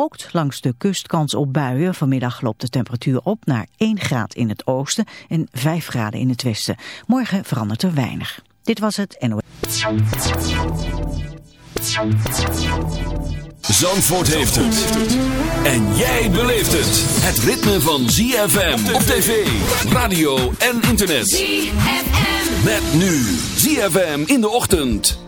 Ook langs de kust kans op buien. Vanmiddag loopt de temperatuur op naar 1 graad in het oosten en 5 graden in het westen. Morgen verandert er weinig. Dit was het NOS. Zandvoort heeft het. En jij beleeft het. Het ritme van ZFM op tv, radio en internet. ZFM. Met nu ZFM in de ochtend.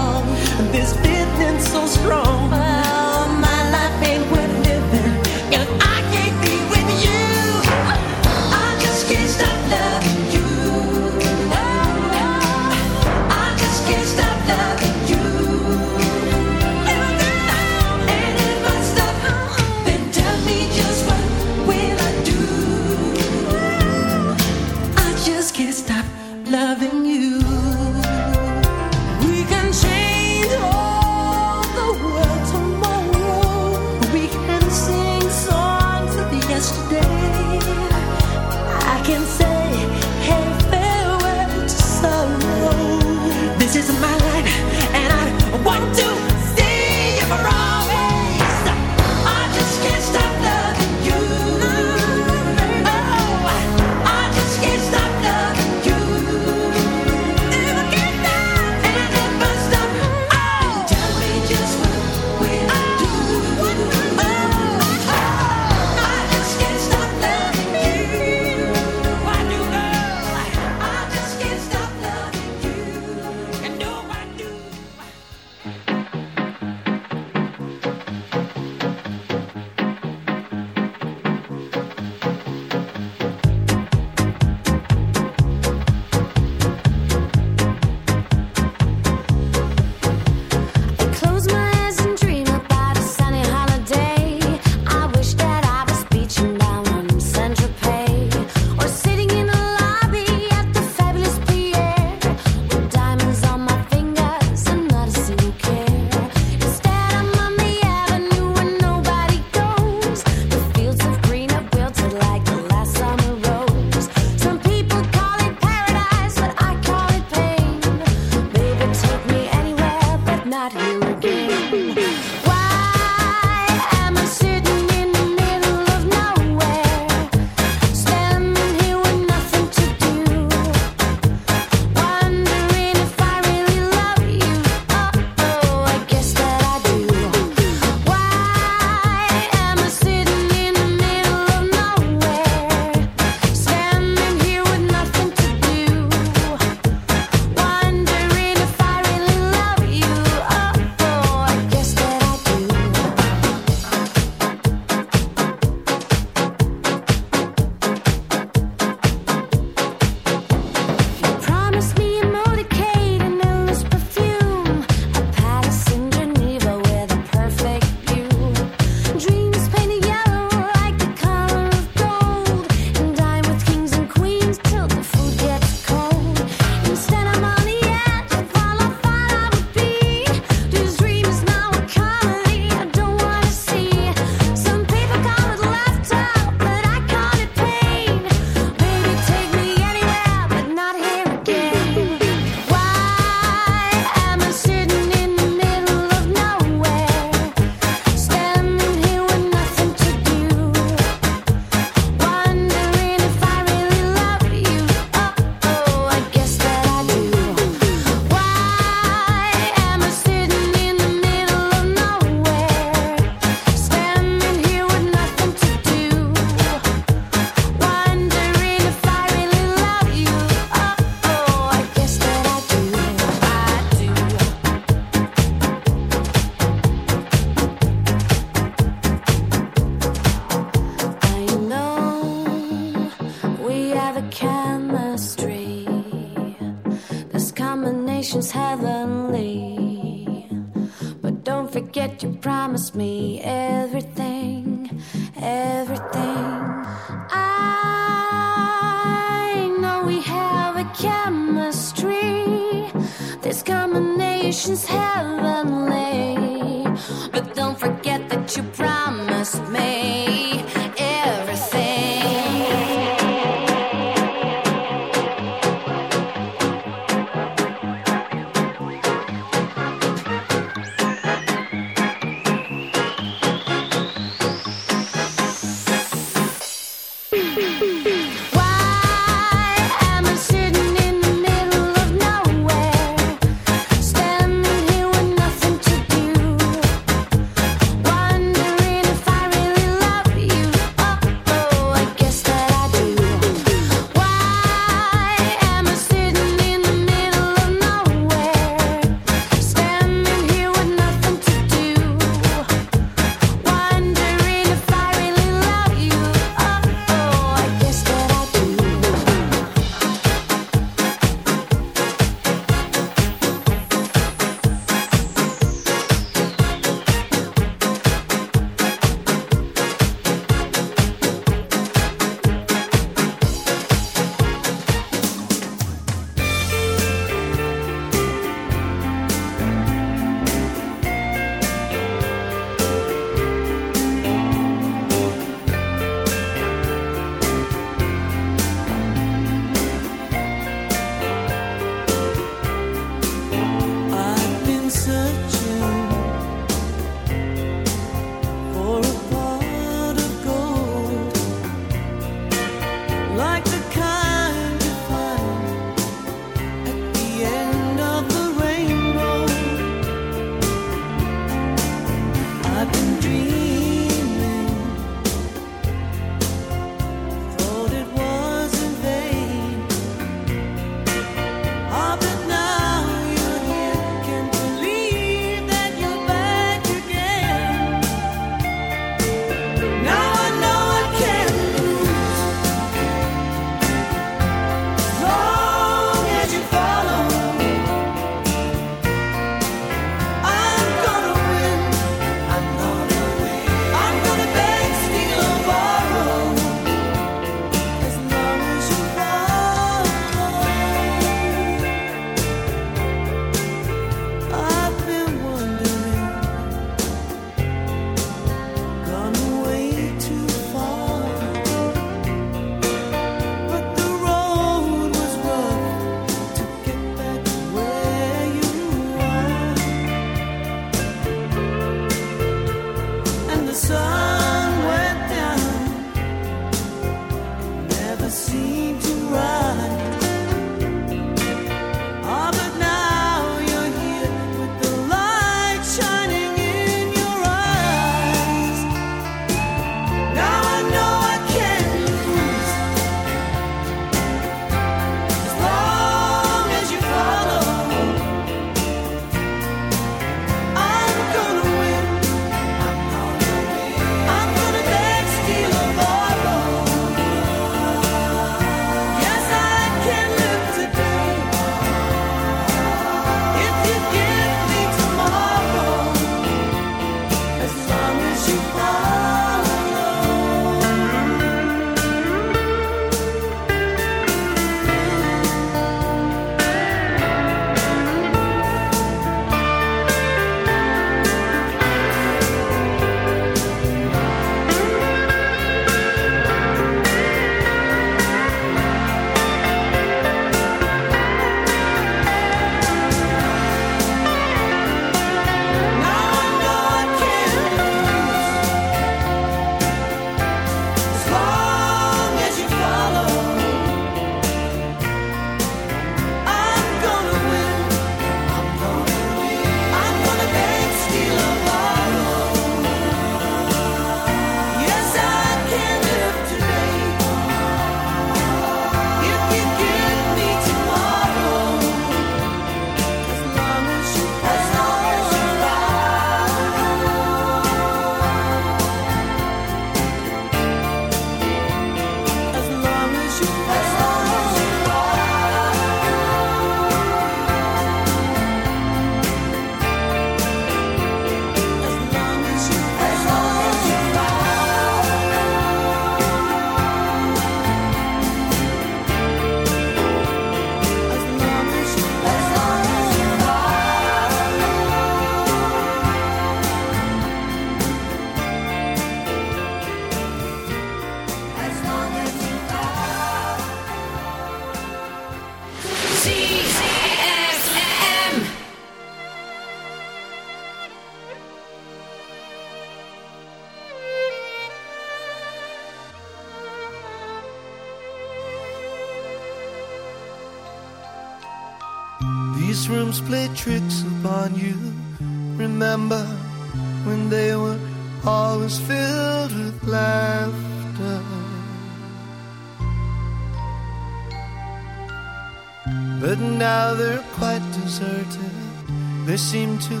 seem to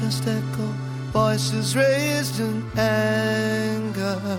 just echo voices raised in anger.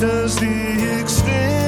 does the extent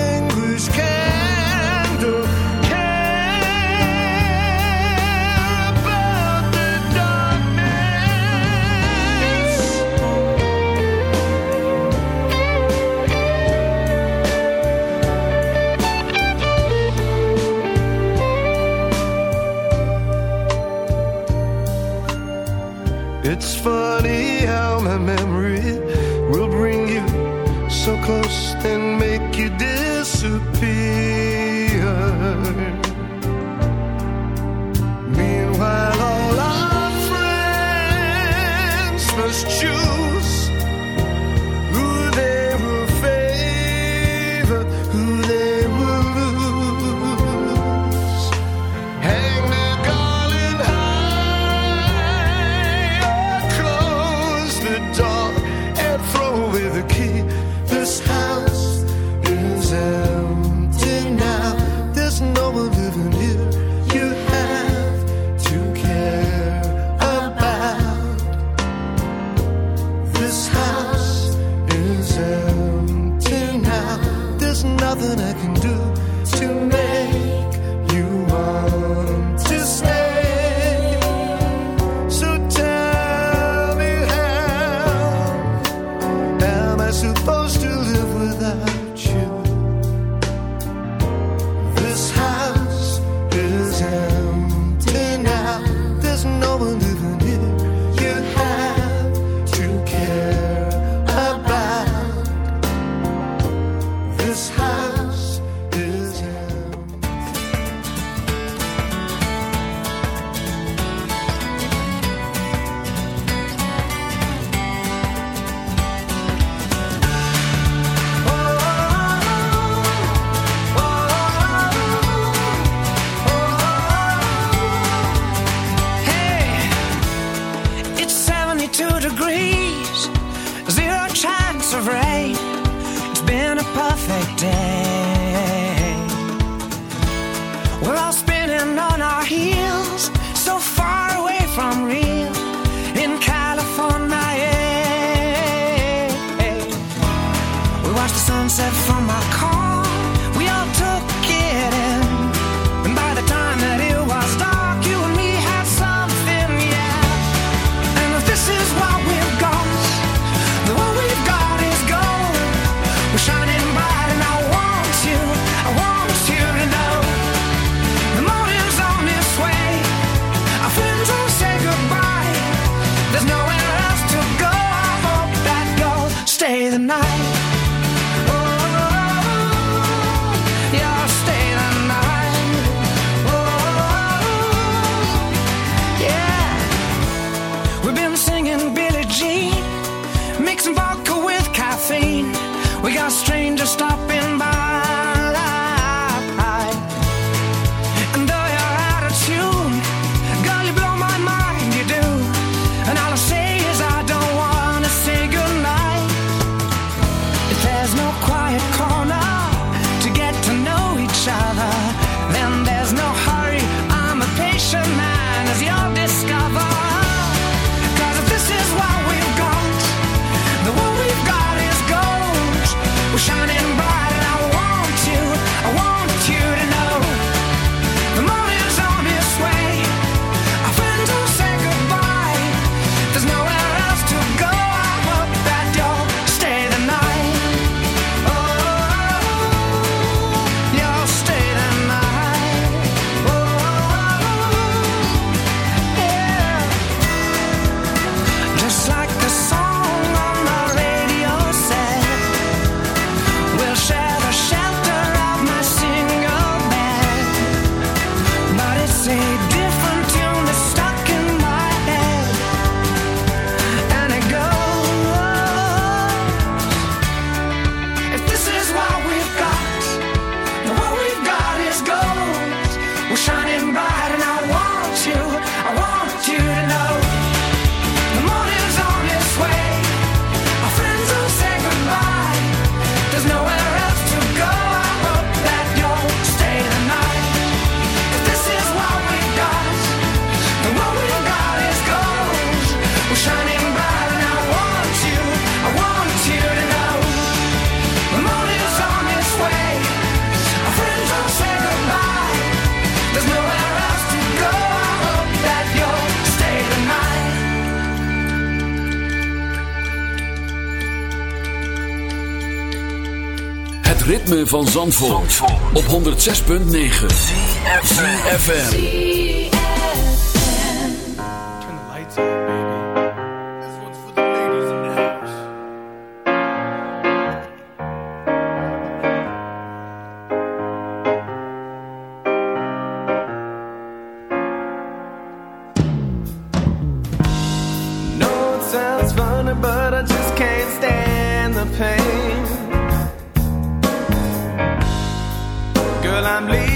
van Zandvoort, op 106.9 No, sounds funny, but I just can't stand the pain. family.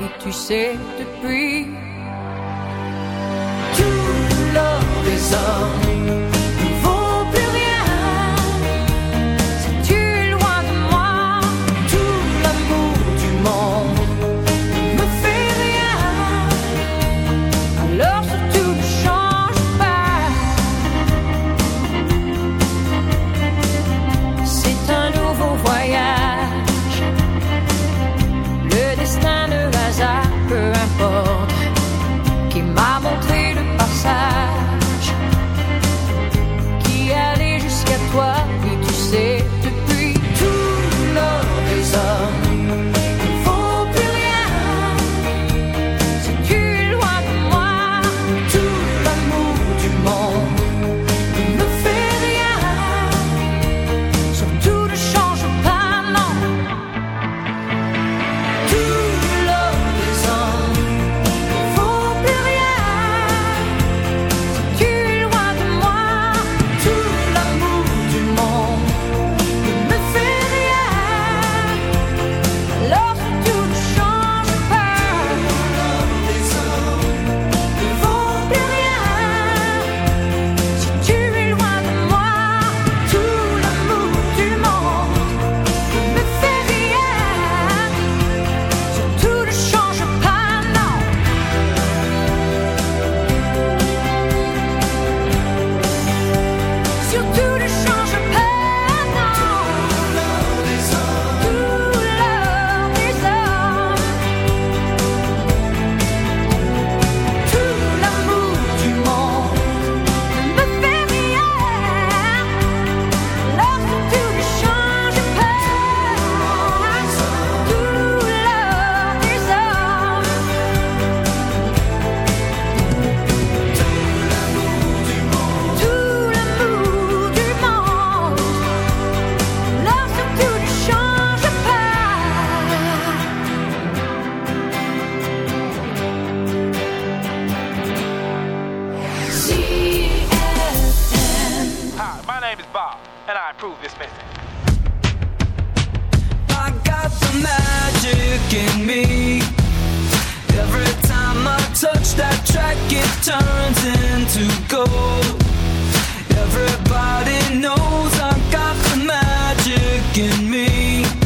Et tu sais depuis Hi, my name is Bob, and I approve this message. I got the magic in me. Every time I touch that track, it turns into gold. Everybody knows I got the magic in me.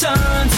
turns.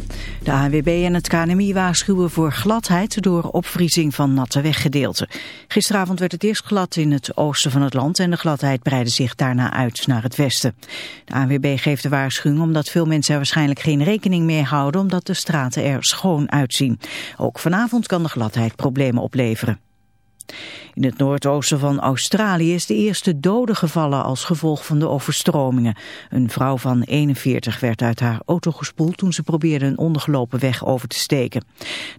De ANWB en het KNMI waarschuwen voor gladheid door opvriezing van natte weggedeelten. Gisteravond werd het eerst glad in het oosten van het land en de gladheid breidde zich daarna uit naar het westen. De ANWB geeft de waarschuwing omdat veel mensen er waarschijnlijk geen rekening mee houden omdat de straten er schoon uitzien. Ook vanavond kan de gladheid problemen opleveren. In het noordoosten van Australië is de eerste dode gevallen als gevolg van de overstromingen. Een vrouw van 41 werd uit haar auto gespoeld toen ze probeerde een ondergelopen weg over te steken.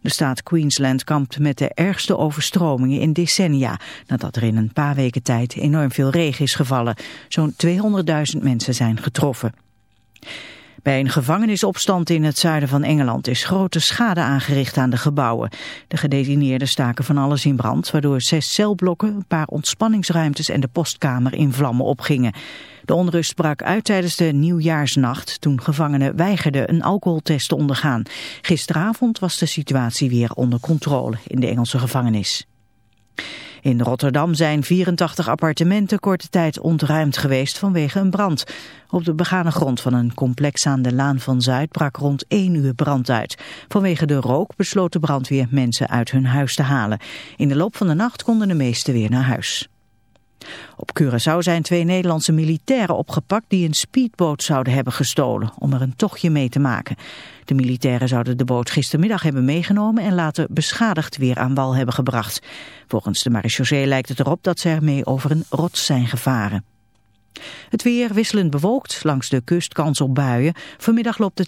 De staat Queensland kampt met de ergste overstromingen in decennia, nadat er in een paar weken tijd enorm veel regen is gevallen. Zo'n 200.000 mensen zijn getroffen. Bij een gevangenisopstand in het zuiden van Engeland is grote schade aangericht aan de gebouwen. De gedetineerden staken van alles in brand, waardoor zes celblokken, een paar ontspanningsruimtes en de postkamer in vlammen opgingen. De onrust brak uit tijdens de nieuwjaarsnacht toen gevangenen weigerden een alcoholtest te ondergaan. Gisteravond was de situatie weer onder controle in de Engelse gevangenis. In Rotterdam zijn 84 appartementen korte tijd ontruimd geweest vanwege een brand. Op de begane grond van een complex aan de Laan van Zuid brak rond 1 uur brand uit. Vanwege de rook besloot de brandweer mensen uit hun huis te halen. In de loop van de nacht konden de meesten weer naar huis. Op Curaçao zijn twee Nederlandse militairen opgepakt die een speedboot zouden hebben gestolen om er een tochtje mee te maken. De militairen zouden de boot gistermiddag hebben meegenomen en later beschadigd weer aan wal hebben gebracht. Volgens de marechaussee lijkt het erop dat ze ermee over een rots zijn gevaren. Het weer wisselend bewolkt, langs de kust kans op buien. Vanmiddag loopt de